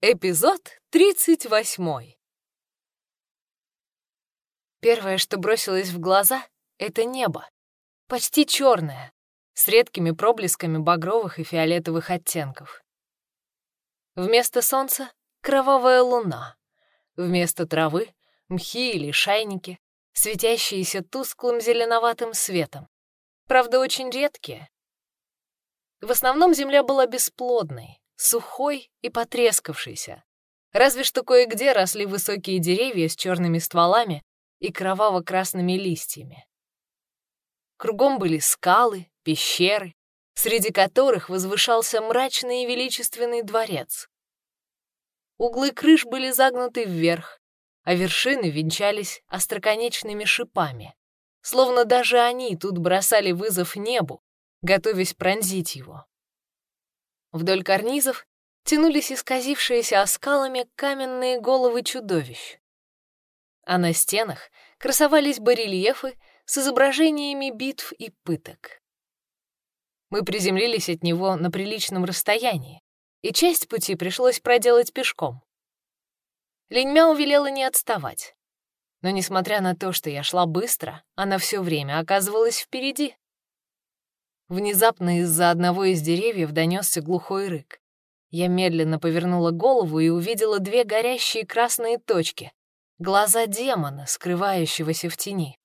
Эпизод 38. Первое, что бросилось в глаза, — это небо. Почти черное, с редкими проблесками багровых и фиолетовых оттенков. Вместо солнца — кровавая луна. Вместо травы — мхи или шайники, светящиеся тусклым зеленоватым светом. Правда, очень редкие. В основном земля была бесплодной, сухой и потрескавшийся. Разве что кое-где росли высокие деревья с черными стволами и кроваво-красными листьями. Кругом были скалы, пещеры, среди которых возвышался мрачный и величественный дворец. Углы крыш были загнуты вверх, а вершины венчались остроконечными шипами, словно даже они тут бросали вызов небу, готовясь пронзить его. Вдоль карнизов тянулись исказившиеся оскалами каменные головы чудовищ. А на стенах красовались барельефы с изображениями битв и пыток. Мы приземлились от него на приличном расстоянии, и часть пути пришлось проделать пешком. Линьмяо велела не отставать. Но, несмотря на то, что я шла быстро, она все время оказывалась впереди. Внезапно из-за одного из деревьев донесся глухой рык. Я медленно повернула голову и увидела две горящие красные точки — глаза демона, скрывающегося в тени.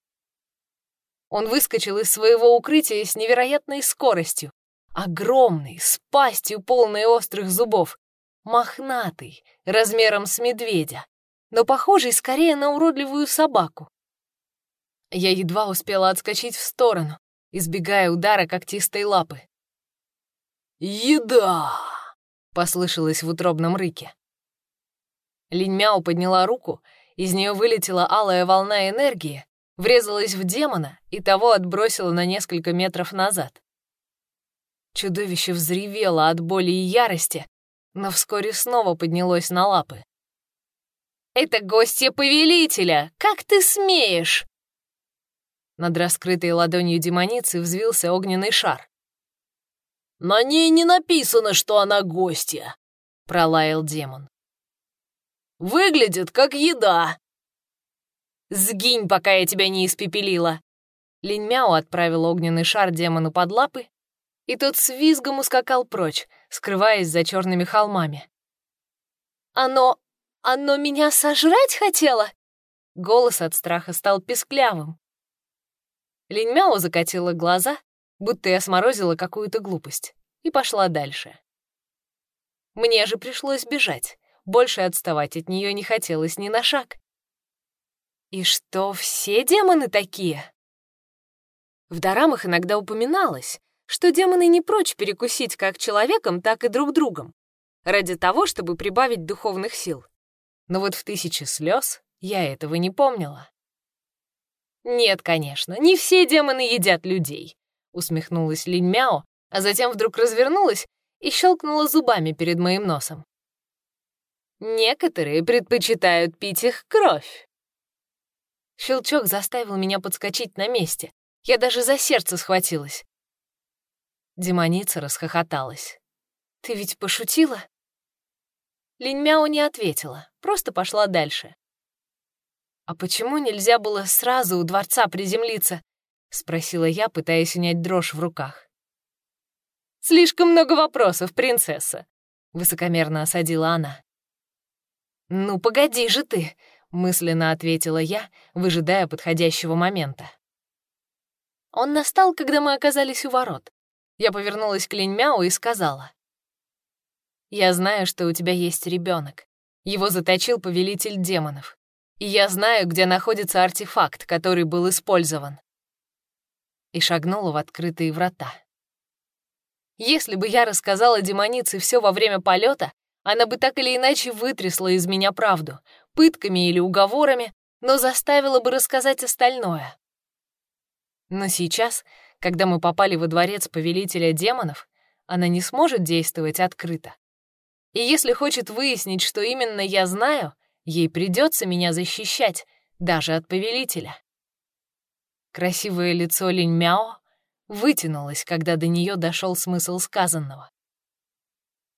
Он выскочил из своего укрытия с невероятной скоростью. Огромный, с пастью полной острых зубов. Мохнатый, размером с медведя, но похожий скорее на уродливую собаку. Я едва успела отскочить в сторону, избегая удара когтистой лапы. «Еда!» — послышалось в утробном рыке. Линь-Мяу подняла руку, из нее вылетела алая волна энергии, врезалась в демона и того отбросила на несколько метров назад. Чудовище взревело от боли и ярости, но вскоре снова поднялось на лапы. «Это гостья повелителя! Как ты смеешь?» Над раскрытой ладонью демоницы взвился огненный шар. «На ней не написано, что она гостья», — пролаял демон. «Выглядит как еда». «Сгинь, пока я тебя не испепелила!» Линь Мяо отправил огненный шар демону под лапы, и тот с визгом ускакал прочь, скрываясь за черными холмами. «Оно... оно меня сожрать хотело?» Голос от страха стал песклявым. Линьмяо закатила глаза, будто я сморозила какую-то глупость, и пошла дальше. Мне же пришлось бежать. Больше отставать от нее не хотелось ни на шаг. И что, все демоны такие? В дорамах иногда упоминалось, что демоны не прочь перекусить как человеком, так и друг другом, ради того, чтобы прибавить духовных сил. Но вот в «Тысяче слез» я этого не помнила. «Нет, конечно, не все демоны едят людей», — усмехнулась Линь Мяо, а затем вдруг развернулась и щелкнула зубами перед моим носом. «Некоторые предпочитают пить их кровь». Щелчок заставил меня подскочить на месте. Я даже за сердце схватилась. Демоница расхохоталась. «Ты ведь пошутила?» Линь Мяо не ответила, просто пошла дальше. «А почему нельзя было сразу у дворца приземлиться?» — спросила я, пытаясь унять дрожь в руках. «Слишком много вопросов, принцесса», — высокомерно осадила она. «Ну, погоди же ты», — мысленно ответила я, выжидая подходящего момента. Он настал, когда мы оказались у ворот. Я повернулась к Линьмяу и сказала. «Я знаю, что у тебя есть ребенок. Его заточил повелитель демонов и я знаю, где находится артефакт, который был использован. И шагнула в открытые врата. Если бы я рассказала демонице все во время полета, она бы так или иначе вытрясла из меня правду, пытками или уговорами, но заставила бы рассказать остальное. Но сейчас, когда мы попали во дворец повелителя демонов, она не сможет действовать открыто. И если хочет выяснить, что именно я знаю, Ей придется меня защищать, даже от повелителя. Красивое лицо Линь Мяо вытянулось, когда до нее дошел смысл сказанного.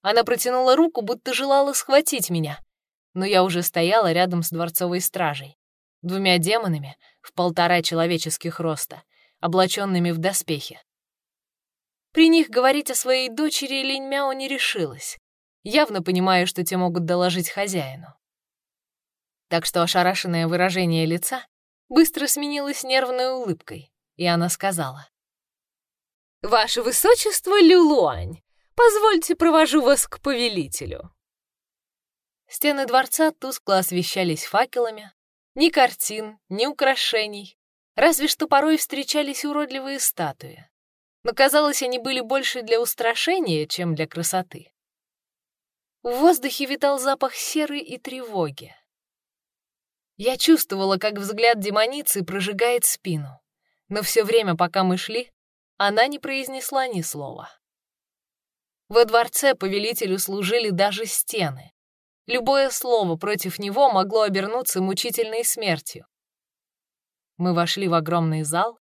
Она протянула руку, будто желала схватить меня, но я уже стояла рядом с дворцовой стражей, двумя демонами в полтора человеческих роста, облаченными в доспехи. При них говорить о своей дочери Линь Мяо не решилась, явно понимая, что те могут доложить хозяину. Так что ошарашенное выражение лица быстро сменилось нервной улыбкой, и она сказала. «Ваше Высочество Люлуань, позвольте провожу вас к повелителю». Стены дворца тускло освещались факелами. Ни картин, ни украшений. Разве что порой встречались уродливые статуи. Но, казалось, они были больше для устрашения, чем для красоты. В воздухе витал запах серы и тревоги. Я чувствовала, как взгляд демоницы прожигает спину, но все время, пока мы шли, она не произнесла ни слова. Во дворце повелителю служили даже стены. Любое слово против него могло обернуться мучительной смертью. Мы вошли в огромный зал.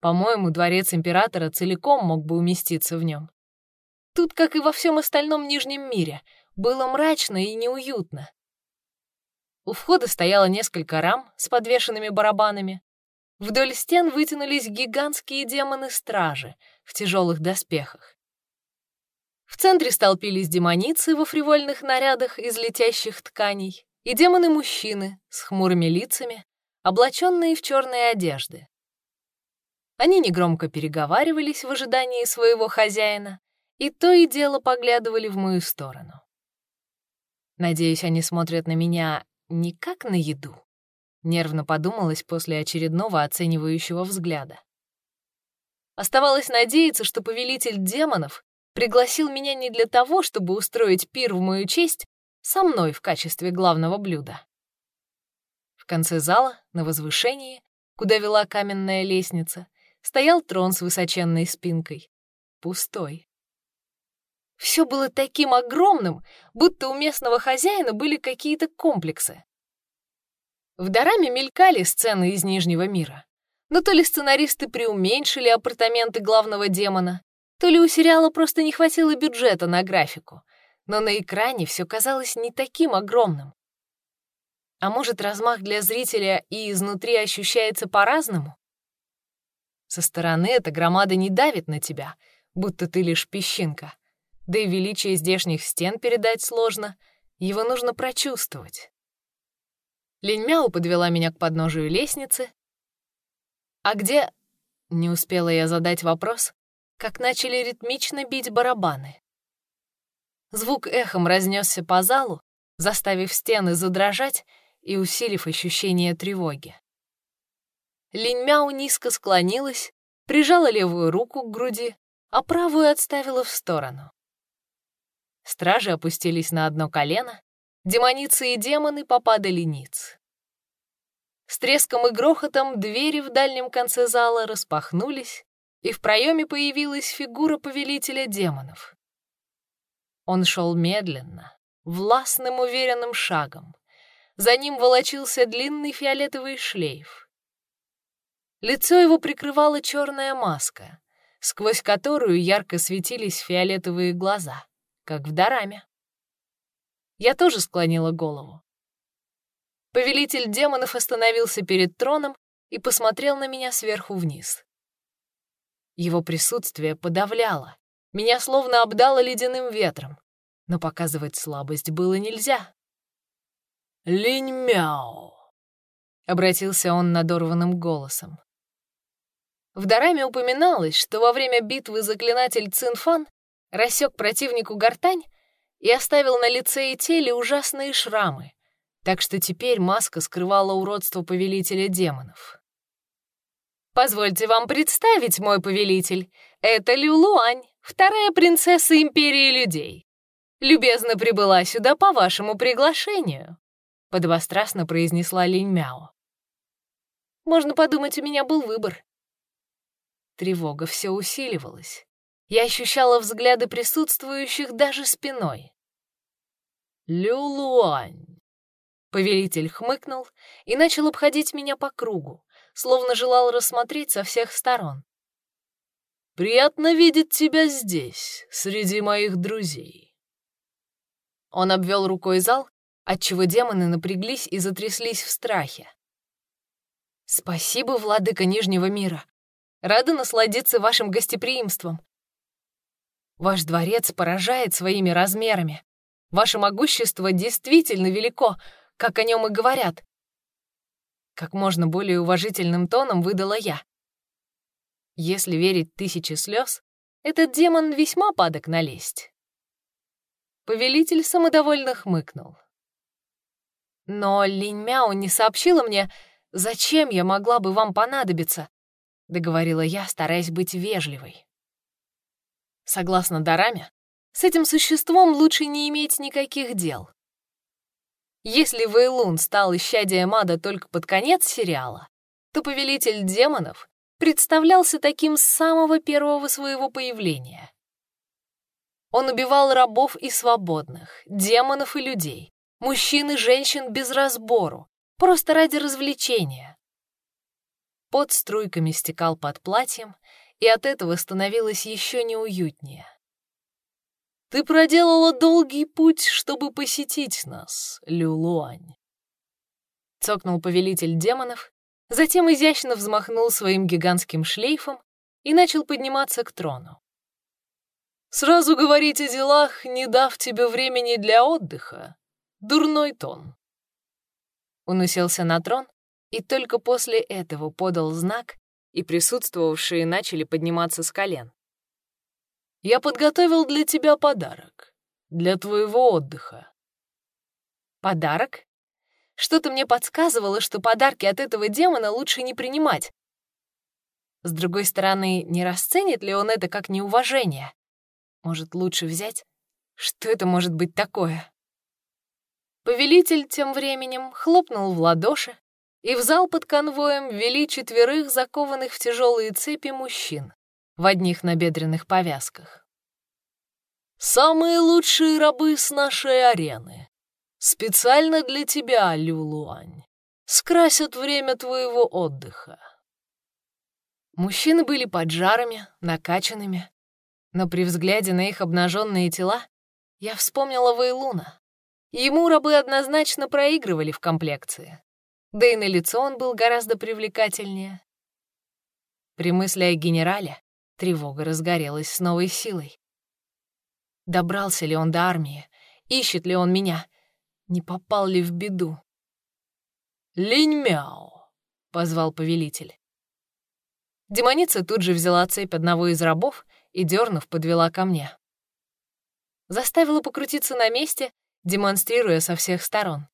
По-моему, дворец императора целиком мог бы уместиться в нем. Тут, как и во всем остальном Нижнем мире, было мрачно и неуютно. У входа стояло несколько рам с подвешенными барабанами. Вдоль стен вытянулись гигантские демоны-стражи в тяжелых доспехах. В центре столпились демоницы во фривольных нарядах из летящих тканей и демоны-мужчины с хмурыми лицами, облаченные в черные одежды. Они негромко переговаривались в ожидании своего хозяина и то и дело поглядывали в мою сторону. Надеюсь, они смотрят на меня не как на еду. Нервно подумалось после очередного оценивающего взгляда. Оставалось надеяться, что повелитель демонов пригласил меня не для того, чтобы устроить пир в мою честь со мной в качестве главного блюда. В конце зала, на возвышении, куда вела каменная лестница, стоял трон с высоченной спинкой. Пустой. Все было таким огромным, будто у местного хозяина были какие-то комплексы. В Дораме мелькали сцены из Нижнего мира. Но то ли сценаристы преуменьшили апартаменты главного демона, то ли у сериала просто не хватило бюджета на графику, но на экране все казалось не таким огромным. А может, размах для зрителя и изнутри ощущается по-разному? Со стороны эта громада не давит на тебя, будто ты лишь песчинка да и величие здешних стен передать сложно, его нужно прочувствовать. Линьмяу подвела меня к подножию лестницы. «А где...» — не успела я задать вопрос, как начали ритмично бить барабаны. Звук эхом разнесся по залу, заставив стены задрожать и усилив ощущение тревоги. Линьмяу низко склонилась, прижала левую руку к груди, а правую отставила в сторону. Стражи опустились на одно колено, демоницы и демоны попадали ниц. С треском и грохотом двери в дальнем конце зала распахнулись, и в проеме появилась фигура повелителя демонов. Он шел медленно, властным уверенным шагом. За ним волочился длинный фиолетовый шлейф. Лицо его прикрывала черная маска, сквозь которую ярко светились фиолетовые глаза как в Дараме. Я тоже склонила голову. Повелитель демонов остановился перед троном и посмотрел на меня сверху вниз. Его присутствие подавляло, меня словно обдало ледяным ветром, но показывать слабость было нельзя. «Линь-мяу!» — обратился он надорванным голосом. В Дараме упоминалось, что во время битвы заклинатель Цинфан рассек противнику гортань и оставил на лице и теле ужасные шрамы, так что теперь маска скрывала уродство повелителя демонов. «Позвольте вам представить, мой повелитель, это Люлуань, вторая принцесса Империи Людей. Любезно прибыла сюда по вашему приглашению», — подвострастно произнесла Линь Мяо. «Можно подумать, у меня был выбор». Тревога все усиливалась. Я ощущала взгляды присутствующих даже спиной. «Люлуань!» Повелитель хмыкнул и начал обходить меня по кругу, словно желал рассмотреть со всех сторон. «Приятно видеть тебя здесь, среди моих друзей. Он обвел рукой зал, отчего демоны напряглись и затряслись в страхе. «Спасибо, владыка Нижнего мира. Рада насладиться вашим гостеприимством. Ваш дворец поражает своими размерами. Ваше могущество действительно велико, как о нем и говорят. Как можно более уважительным тоном выдала я. Если верить тысяче слез, этот демон весьма падок налезть. Повелитель самодовольно хмыкнул. Но Линь Мяо не сообщила мне, зачем я могла бы вам понадобиться, договорила я, стараясь быть вежливой. Согласно Дараме, с этим существом лучше не иметь никаких дел. Если Вейлун стал исчадием ада только под конец сериала, то повелитель демонов представлялся таким с самого первого своего появления. Он убивал рабов и свободных, демонов и людей, мужчин и женщин без разбору, просто ради развлечения. Под струйками стекал под платьем, и от этого становилось еще неуютнее. «Ты проделала долгий путь, чтобы посетить нас, Люлуань», — цокнул повелитель демонов, затем изящно взмахнул своим гигантским шлейфом и начал подниматься к трону. «Сразу говорить о делах, не дав тебе времени для отдыха. Дурной тон». Он уселся на трон и только после этого подал знак, и присутствовавшие начали подниматься с колен. «Я подготовил для тебя подарок. Для твоего отдыха». «Подарок?» Что-то мне подсказывало, что подарки от этого демона лучше не принимать. С другой стороны, не расценит ли он это как неуважение? Может, лучше взять? Что это может быть такое? Повелитель тем временем хлопнул в ладоши, и в зал под конвоем ввели четверых закованных в тяжелые цепи мужчин в одних набедренных повязках. «Самые лучшие рабы с нашей арены. Специально для тебя, Люлуань. Скрасят время твоего отдыха». Мужчины были поджарами, накачанными, но при взгляде на их обнаженные тела я вспомнила Вейлуна. Ему рабы однозначно проигрывали в комплекции да и на лицо он был гораздо привлекательнее. При мысли о генерале тревога разгорелась с новой силой. Добрался ли он до армии? Ищет ли он меня? Не попал ли в беду? «Линь-мяо!» — позвал повелитель. Демоница тут же взяла цепь одного из рабов и, дернув, подвела ко мне. Заставила покрутиться на месте, демонстрируя со всех сторон.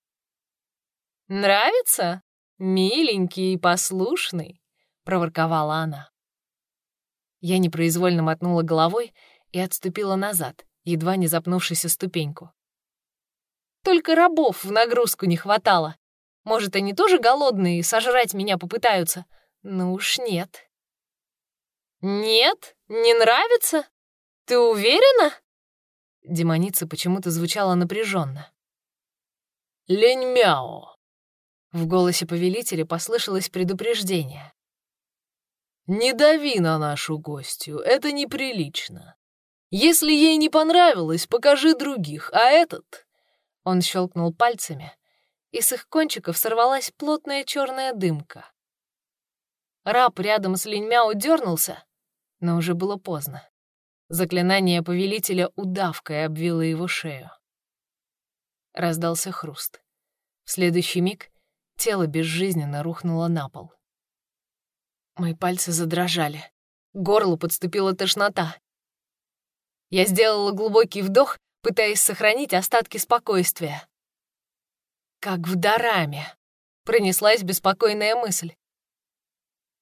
«Нравится? Миленький и послушный», — проворковала она. Я непроизвольно мотнула головой и отступила назад, едва не запнувшись о ступеньку. Только рабов в нагрузку не хватало. Может, они тоже голодные и сожрать меня попытаются? Ну уж нет. «Нет? Не нравится? Ты уверена?» Демоница почему-то звучала напряженно. «Лень-мяо!» В голосе повелителя послышалось предупреждение. «Не дави на нашу гостью, это неприлично. Если ей не понравилось, покажи других, а этот...» Он щелкнул пальцами, и с их кончиков сорвалась плотная черная дымка. Раб рядом с Линьмяо дернулся, но уже было поздно. Заклинание повелителя удавкой обвило его шею. Раздался хруст. В следующий миг Тело безжизненно рухнуло на пол. Мои пальцы задрожали. К горлу подступила тошнота. Я сделала глубокий вдох, пытаясь сохранить остатки спокойствия. Как в Дараме. Пронеслась беспокойная мысль.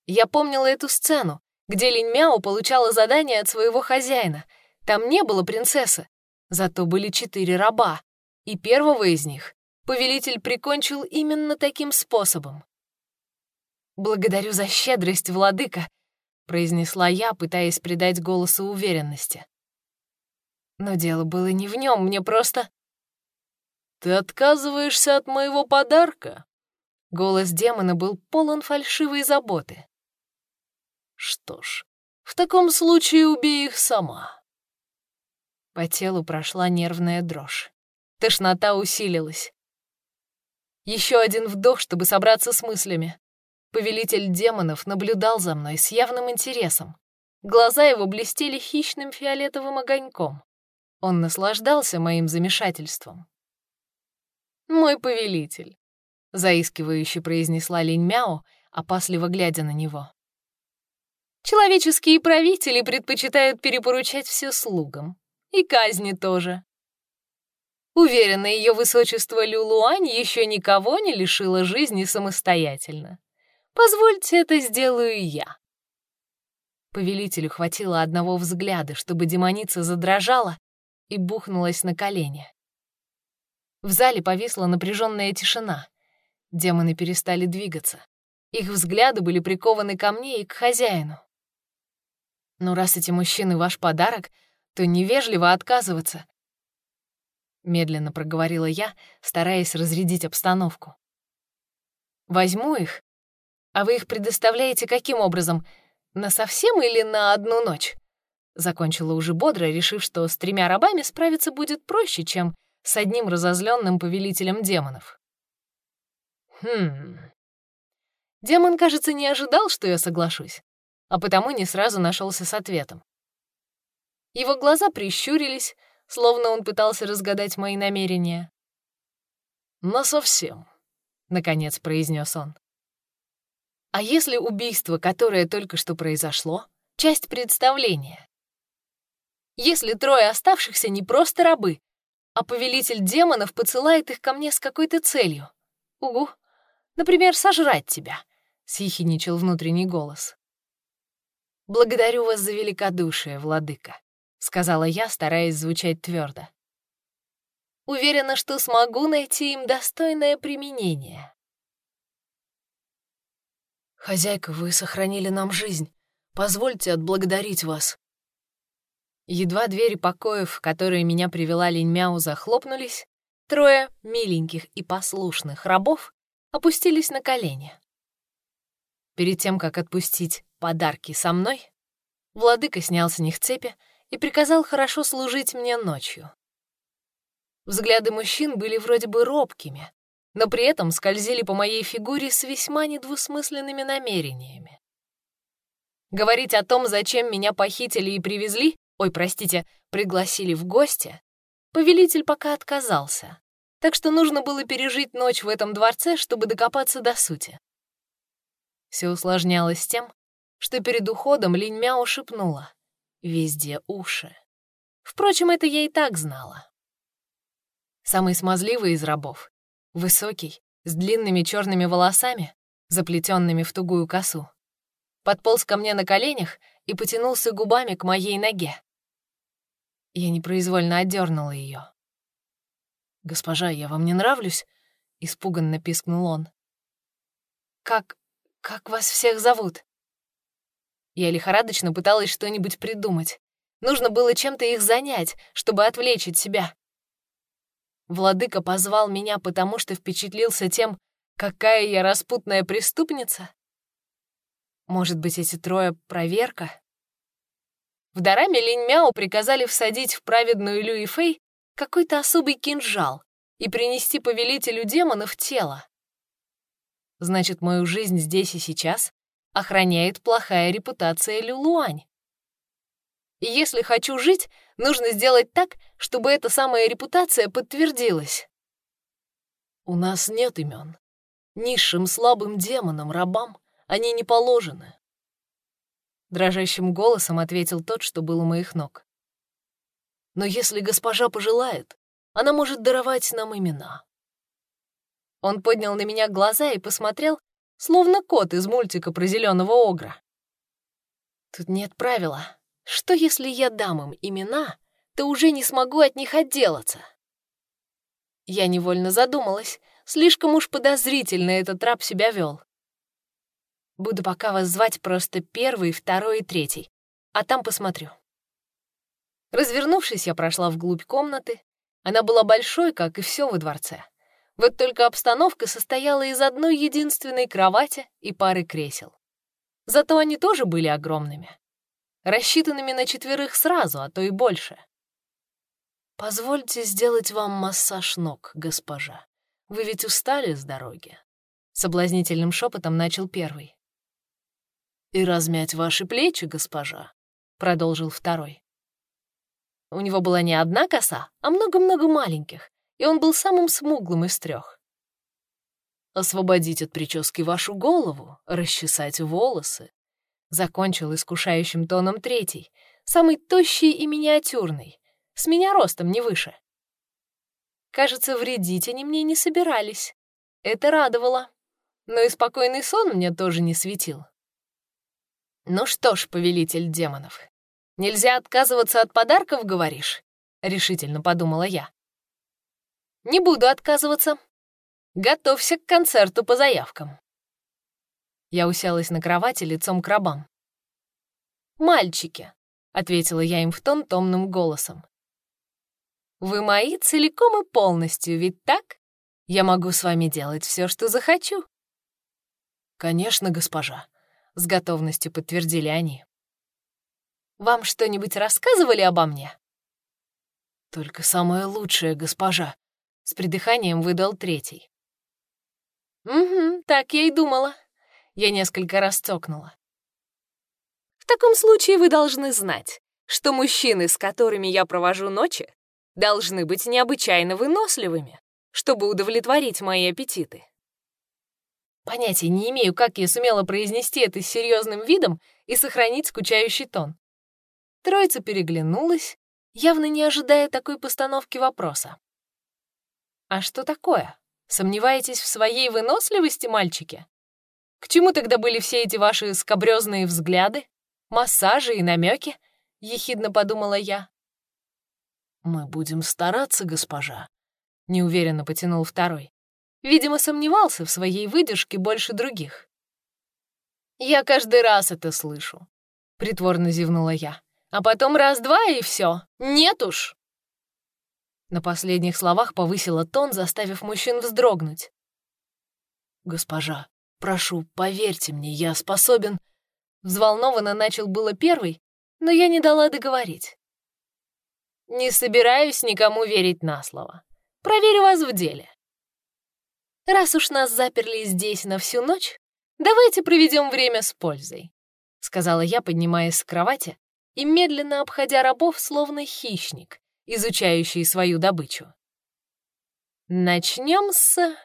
Я помнила эту сцену, где Линь Мяо получала задание от своего хозяина. Там не было принцессы, зато были четыре раба, и первого из них повелитель прикончил именно таким способом. «Благодарю за щедрость, владыка», — произнесла я, пытаясь придать голосу уверенности. Но дело было не в нем, мне просто... «Ты отказываешься от моего подарка?» Голос демона был полон фальшивой заботы. «Что ж, в таком случае убей их сама». По телу прошла нервная дрожь. Тошнота усилилась. Еще один вдох, чтобы собраться с мыслями. Повелитель демонов наблюдал за мной с явным интересом. Глаза его блестели хищным фиолетовым огоньком. Он наслаждался моим замешательством. «Мой повелитель», — заискивающе произнесла Линь Мяо, опасливо глядя на него. «Человеческие правители предпочитают перепоручать все слугам. И казни тоже. Уверена, ее высочество Люлуань еще никого не лишила жизни самостоятельно. Позвольте, это сделаю я». Повелителю хватило одного взгляда, чтобы демоница задрожала и бухнулась на колени. В зале повисла напряженная тишина. Демоны перестали двигаться. Их взгляды были прикованы ко мне и к хозяину. «Ну, раз эти мужчины ваш подарок, то невежливо отказываться», — медленно проговорила я, стараясь разрядить обстановку. «Возьму их? А вы их предоставляете каким образом? На совсем или на одну ночь?» Закончила уже бодро, решив, что с тремя рабами справиться будет проще, чем с одним разозленным повелителем демонов. Хм. Демон, кажется, не ожидал, что я соглашусь, а потому не сразу нашелся с ответом. Его глаза прищурились, словно он пытался разгадать мои намерения. «Но совсем», — наконец произнес он. «А если убийство, которое только что произошло, часть представления? если трое оставшихся не просто рабы, а повелитель демонов посылает их ко мне с какой-то целью. Угу. Например, сожрать тебя, — съехиничал внутренний голос. «Благодарю вас за великодушие, владыка», — сказала я, стараясь звучать твердо. Уверена, что смогу найти им достойное применение. «Хозяйка, вы сохранили нам жизнь. Позвольте отблагодарить вас», Едва двери покоев, в которые меня привела Линь Мяу, захлопнулись, трое миленьких и послушных рабов опустились на колени. Перед тем, как отпустить подарки со мной, владыка снял с них цепи и приказал хорошо служить мне ночью. Взгляды мужчин были вроде бы робкими, но при этом скользили по моей фигуре с весьма недвусмысленными намерениями. Говорить о том, зачем меня похитили и привезли, ой, простите, пригласили в гости, повелитель пока отказался, так что нужно было пережить ночь в этом дворце, чтобы докопаться до сути. Все усложнялось тем, что перед уходом Линь Мяо шепнула «Везде уши». Впрочем, это я и так знала. Самый смазливый из рабов, высокий, с длинными черными волосами, заплетенными в тугую косу, подполз ко мне на коленях и потянулся губами к моей ноге. Я непроизвольно отдернула ее. «Госпожа, я вам не нравлюсь?» — испуганно пискнул он. «Как... как вас всех зовут?» Я лихорадочно пыталась что-нибудь придумать. Нужно было чем-то их занять, чтобы отвлечь от себя. Владыка позвал меня, потому что впечатлился тем, какая я распутная преступница? Может быть, эти трое — проверка? В Дараме Линь-Мяо приказали всадить в праведную Люи Фэй какой-то особый кинжал и принести повелителю демонов тело. Значит, мою жизнь здесь и сейчас охраняет плохая репутация Люлуань. И если хочу жить, нужно сделать так, чтобы эта самая репутация подтвердилась. У нас нет имен. Низшим слабым демонам, рабам они не положены. Дрожащим голосом ответил тот, что был у моих ног. «Но если госпожа пожелает, она может даровать нам имена». Он поднял на меня глаза и посмотрел, словно кот из мультика про зеленого огра. «Тут нет правила. Что, если я дам им имена, то уже не смогу от них отделаться?» Я невольно задумалась, слишком уж подозрительно этот раб себя вел. Буду пока вас звать просто первый, второй и третий, а там посмотрю. Развернувшись, я прошла вглубь комнаты. Она была большой, как и все во дворце. Вот только обстановка состояла из одной единственной кровати и пары кресел. Зато они тоже были огромными. Рассчитанными на четверых сразу, а то и больше. «Позвольте сделать вам массаж ног, госпожа. Вы ведь устали с дороги?» Соблазнительным шепотом начал первый. «И размять ваши плечи, госпожа», — продолжил второй. У него была не одна коса, а много-много маленьких, и он был самым смуглым из трех. «Освободить от прически вашу голову, расчесать волосы», — закончил искушающим тоном третий, самый тощий и миниатюрный, с меня ростом не выше. Кажется, вредить они мне не собирались. Это радовало. Но и спокойный сон мне тоже не светил. Ну что ж, повелитель демонов, нельзя отказываться от подарков, говоришь? Решительно подумала я. Не буду отказываться. Готовься к концерту по заявкам. Я уселась на кровати лицом к рабам. «Мальчики», — ответила я им в тон томным голосом. «Вы мои целиком и полностью, ведь так? Я могу с вами делать все, что захочу». «Конечно, госпожа», — с готовностью подтвердили они. «Вам что-нибудь рассказывали обо мне?» «Только самое лучшее, госпожа», — с придыханием выдал третий. «Угу, так я и думала». Я несколько раз цокнула. «В таком случае вы должны знать, что мужчины, с которыми я провожу ночи, должны быть необычайно выносливыми, чтобы удовлетворить мои аппетиты. Понятия не имею, как я сумела произнести это с серьезным видом и сохранить скучающий тон. Троица переглянулась, явно не ожидая такой постановки вопроса. «А что такое? Сомневаетесь в своей выносливости, мальчики? К чему тогда были все эти ваши скобрёзные взгляды, массажи и намеки? ехидно подумала я. «Мы будем стараться, госпожа», — неуверенно потянул второй. Видимо, сомневался в своей выдержке больше других. «Я каждый раз это слышу», — притворно зевнула я. «А потом раз-два и все. Нет уж!» На последних словах повысила тон, заставив мужчин вздрогнуть. «Госпожа, прошу, поверьте мне, я способен...» Взволнованно начал было первый, но я не дала договорить. «Не собираюсь никому верить на слово. Проверю вас в деле. Раз уж нас заперли здесь на всю ночь, давайте проведем время с пользой», — сказала я, поднимаясь с кровати и медленно обходя рабов, словно хищник, изучающий свою добычу. Начнем с...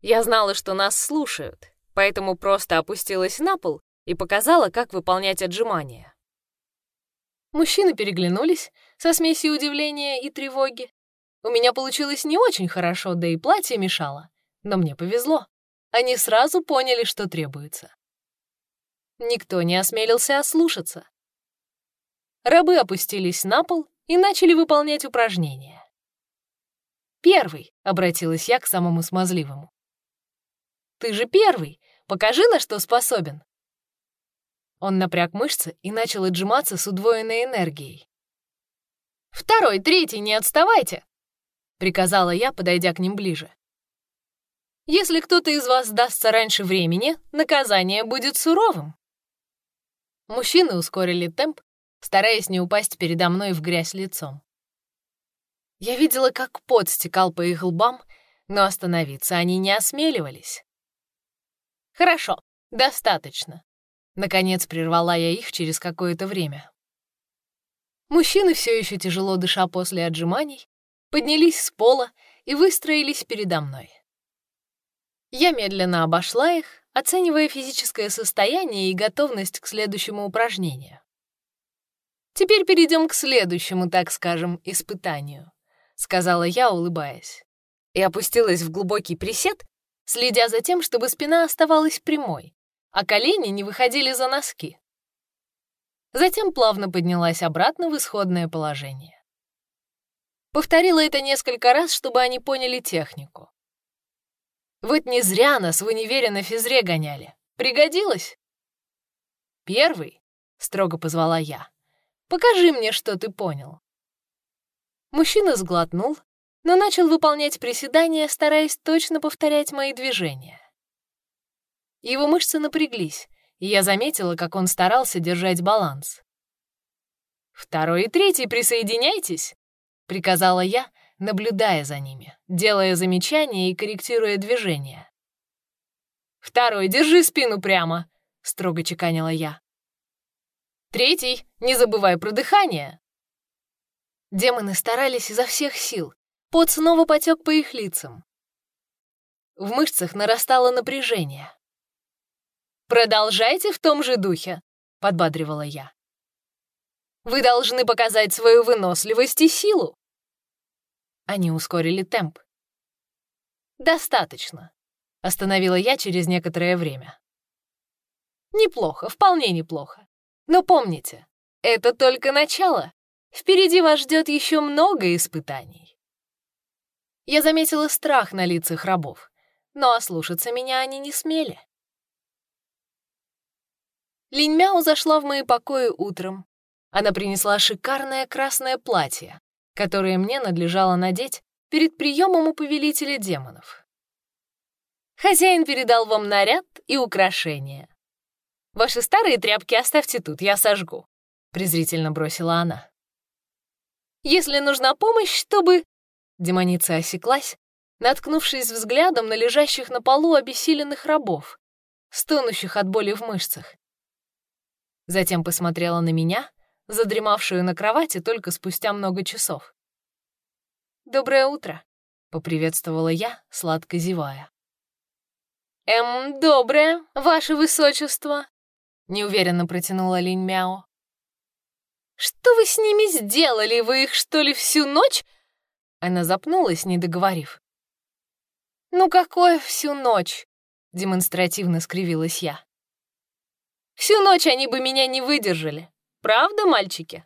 Я знала, что нас слушают, поэтому просто опустилась на пол и показала, как выполнять отжимания. Мужчины переглянулись со смесью удивления и тревоги. У меня получилось не очень хорошо, да и платье мешало. Но мне повезло. Они сразу поняли, что требуется. Никто не осмелился ослушаться. Рабы опустились на пол и начали выполнять упражнения. «Первый», — обратилась я к самому смазливому. «Ты же первый! Покажи, на что способен!» Он напряг мышцы и начал отжиматься с удвоенной энергией. «Второй, третий, не отставайте!» — приказала я, подойдя к ним ближе. Если кто-то из вас сдастся раньше времени, наказание будет суровым. Мужчины ускорили темп, стараясь не упасть передо мной в грязь лицом. Я видела, как пот стекал по их лбам, но остановиться они не осмеливались. «Хорошо, достаточно», — наконец прервала я их через какое-то время. Мужчины, все еще тяжело дыша после отжиманий, поднялись с пола и выстроились передо мной. Я медленно обошла их, оценивая физическое состояние и готовность к следующему упражнению. «Теперь перейдем к следующему, так скажем, испытанию», — сказала я, улыбаясь. И опустилась в глубокий присед, следя за тем, чтобы спина оставалась прямой, а колени не выходили за носки. Затем плавно поднялась обратно в исходное положение. Повторила это несколько раз, чтобы они поняли технику. Вот не зря нас в универе на физре гоняли. Пригодилось? Первый, — строго позвала я, — покажи мне, что ты понял. Мужчина сглотнул, но начал выполнять приседания, стараясь точно повторять мои движения. Его мышцы напряглись, и я заметила, как он старался держать баланс. «Второй и третий присоединяйтесь!» — приказала я, наблюдая за ними, делая замечания и корректируя движения. «Второй, держи спину прямо», — строго чеканила я. «Третий, не забывай про дыхание». Демоны старались изо всех сил, пот снова потек по их лицам. В мышцах нарастало напряжение. «Продолжайте в том же духе», — подбадривала я. «Вы должны показать свою выносливость и силу». Они ускорили темп. «Достаточно», — остановила я через некоторое время. «Неплохо, вполне неплохо. Но помните, это только начало. Впереди вас ждет еще много испытаний». Я заметила страх на лицах рабов но ослушаться меня они не смели. Линь Мяо зашла в мои покои утром. Она принесла шикарное красное платье, которое мне надлежало надеть перед приемом у повелителя демонов. Хозяин передал вам наряд и украшения. Ваши старые тряпки оставьте тут, я сожгу, презрительно бросила она. Если нужна помощь, чтобы... Демоница осеклась, наткнувшись взглядом на лежащих на полу обессиленных рабов, стонущих от боли в мышцах. Затем посмотрела на меня, задремавшую на кровати только спустя много часов. «Доброе утро», — поприветствовала я, сладко зевая. «Эм, доброе, ваше высочество», — неуверенно протянула Линь Мяо. «Что вы с ними сделали? Вы их, что ли, всю ночь?» Она запнулась, не договорив. «Ну какое всю ночь?» — демонстративно скривилась я. «Всю ночь они бы меня не выдержали. Правда, мальчики?»